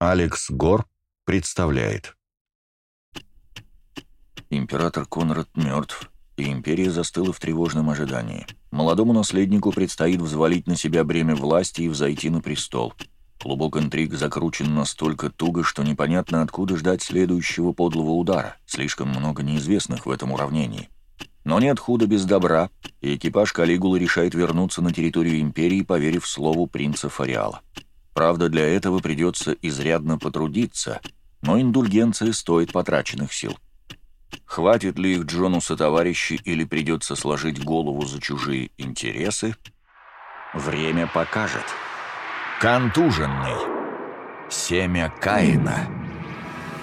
Алекс Гор представляет. Император Конрад мертв, и империя застыла в тревожном ожидании. Молодому наследнику предстоит взвалить на себя бремя власти и взойти на престол. Клубок интриг закручен настолько туго, что непонятно, откуда ждать следующего подлого удара. Слишком много неизвестных в этом уравнении. Но нет худа без добра, и экипаж Калигулы решает вернуться на территорию империи, поверив слову принца Фариала. Правда, для этого придется изрядно потрудиться, но индульгенция стоит потраченных сил. Хватит ли их Джонуса товарищи или придется сложить голову за чужие интересы? Время покажет. Контуженный. Семя Каина.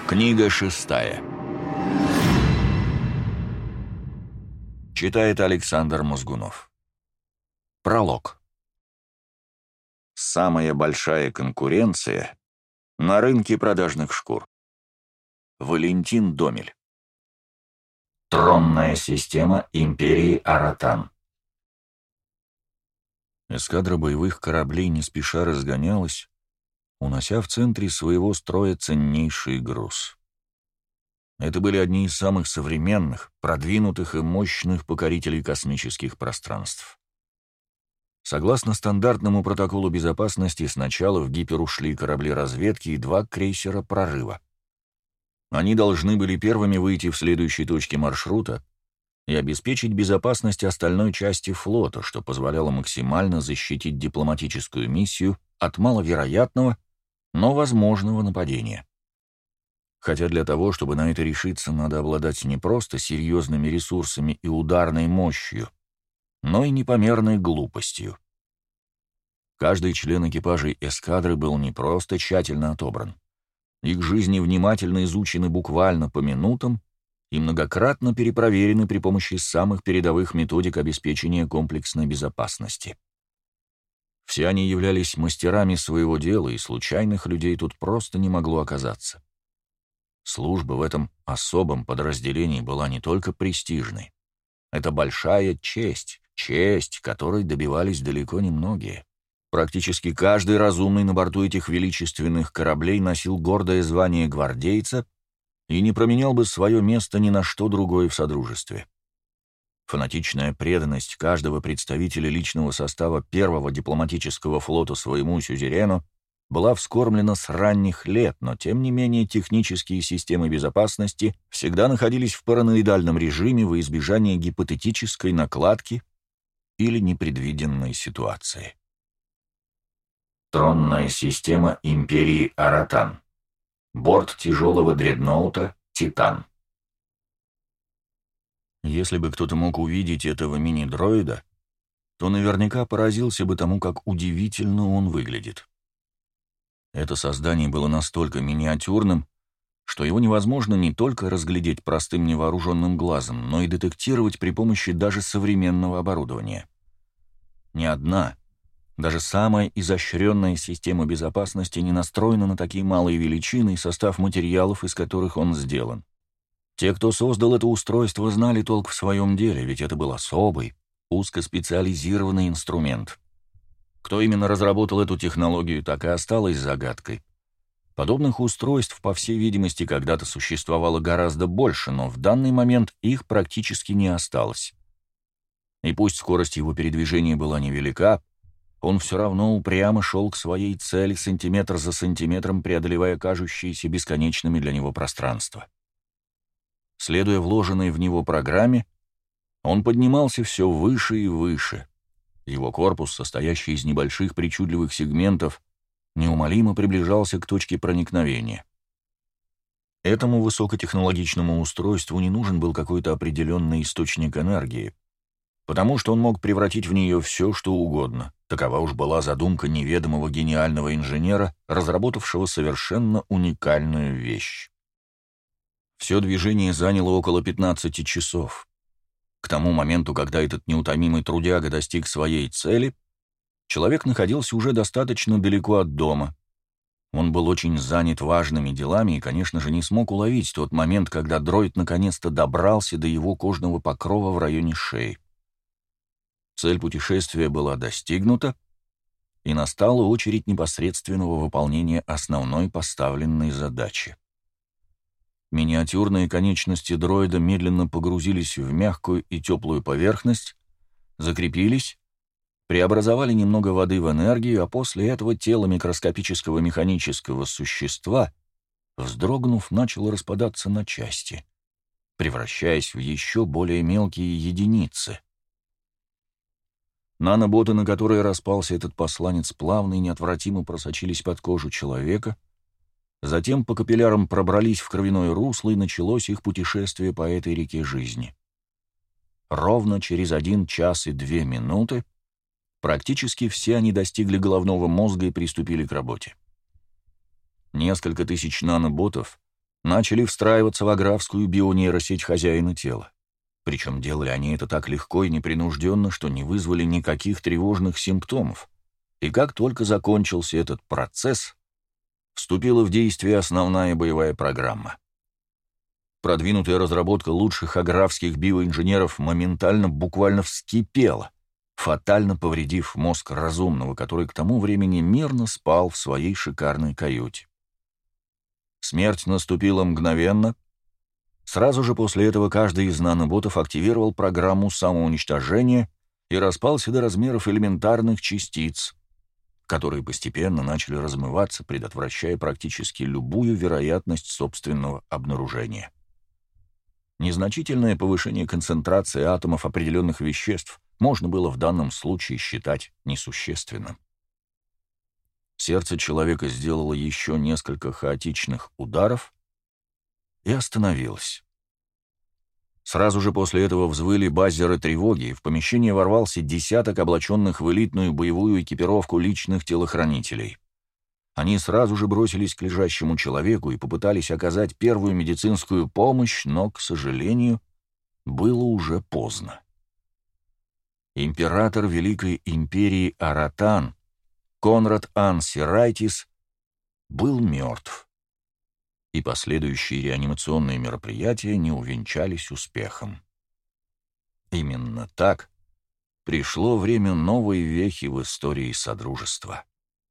Книга шестая. Читает Александр Мозгунов. Пролог. Самая большая конкуренция на рынке продажных шкур. Валентин Домель. Тронная система империи Аратан. Эскадра боевых кораблей не спеша разгонялась, унося в центре своего строя ценнейший груз. Это были одни из самых современных, продвинутых и мощных покорителей космических пространств. Согласно стандартному протоколу безопасности, сначала в гипер ушли корабли разведки и два крейсера прорыва. Они должны были первыми выйти в следующей точке маршрута и обеспечить безопасность остальной части флота, что позволяло максимально защитить дипломатическую миссию от маловероятного, но возможного нападения. Хотя для того, чтобы на это решиться, надо обладать не просто серьезными ресурсами и ударной мощью, но и непомерной глупостью. Каждый член экипажей эскадры был не просто тщательно отобран. Их жизни внимательно изучены буквально по минутам и многократно перепроверены при помощи самых передовых методик обеспечения комплексной безопасности. Все они являлись мастерами своего дела, и случайных людей тут просто не могло оказаться. Служба в этом особом подразделении была не только престижной. Это большая честь, честь, которой добивались далеко не многие. Практически каждый разумный на борту этих величественных кораблей носил гордое звание гвардейца и не променял бы свое место ни на что другое в Содружестве. Фанатичная преданность каждого представителя личного состава первого дипломатического флота своему сюзерену была вскормлена с ранних лет, но тем не менее технические системы безопасности всегда находились в параноидальном режиме во избежание гипотетической накладки или непредвиденной ситуации. Тронная система империи Аратан. Борт тяжелого дредноута «Титан». Если бы кто-то мог увидеть этого мини-дроида, то наверняка поразился бы тому, как удивительно он выглядит. Это создание было настолько миниатюрным, что его невозможно не только разглядеть простым невооруженным глазом, но и детектировать при помощи даже современного оборудования. Ни одна, даже самая изощренная система безопасности не настроена на такие малые величины и состав материалов, из которых он сделан. Те, кто создал это устройство, знали толк в своем деле, ведь это был особый, узкоспециализированный инструмент — кто именно разработал эту технологию, так и осталось загадкой. Подобных устройств, по всей видимости, когда-то существовало гораздо больше, но в данный момент их практически не осталось. И пусть скорость его передвижения была невелика, он все равно упрямо шел к своей цели сантиметр за сантиметром, преодолевая кажущиеся бесконечными для него пространства. Следуя вложенной в него программе, он поднимался все выше и выше — его корпус, состоящий из небольших причудливых сегментов, неумолимо приближался к точке проникновения. Этому высокотехнологичному устройству не нужен был какой-то определенный источник энергии, потому что он мог превратить в нее все, что угодно. Такова уж была задумка неведомого гениального инженера, разработавшего совершенно уникальную вещь. Все движение заняло около 15 часов. К тому моменту, когда этот неутомимый трудяга достиг своей цели, человек находился уже достаточно далеко от дома. Он был очень занят важными делами и, конечно же, не смог уловить тот момент, когда дроид наконец-то добрался до его кожного покрова в районе шеи. Цель путешествия была достигнута, и настала очередь непосредственного выполнения основной поставленной задачи. Миниатюрные конечности дроида медленно погрузились в мягкую и теплую поверхность, закрепились, преобразовали немного воды в энергию, а после этого тело микроскопического механического существа, вздрогнув, начало распадаться на части, превращаясь в еще более мелкие единицы. Наноботы, на которые распался этот посланец, плавно и неотвратимо просочились под кожу человека, затем по капиллярам пробрались в кровяное русло, и началось их путешествие по этой реке жизни. Ровно через один час и две минуты практически все они достигли головного мозга и приступили к работе. Несколько тысяч наноботов начали встраиваться в аграфскую бионейросеть хозяина тела. Причем делали они это так легко и непринужденно, что не вызвали никаких тревожных симптомов. И как только закончился этот процесс, вступила в действие основная боевая программа. Продвинутая разработка лучших аграфских биоинженеров моментально буквально вскипела, фатально повредив мозг разумного, который к тому времени мирно спал в своей шикарной каюте. Смерть наступила мгновенно, Сразу же после этого каждый из наноботов активировал программу самоуничтожения и распался до размеров элементарных частиц, которые постепенно начали размываться, предотвращая практически любую вероятность собственного обнаружения. Незначительное повышение концентрации атомов определенных веществ можно было в данном случае считать несущественным. Сердце человека сделало еще несколько хаотичных ударов, и остановилась. Сразу же после этого взвыли базеры тревоги, и в помещение ворвался десяток облаченных в элитную боевую экипировку личных телохранителей. Они сразу же бросились к лежащему человеку и попытались оказать первую медицинскую помощь, но, к сожалению, было уже поздно. Император Великой Империи Аратан, Конрад Ансирайтис, был мертв и последующие реанимационные мероприятия не увенчались успехом. Именно так пришло время новой вехи в истории Содружества.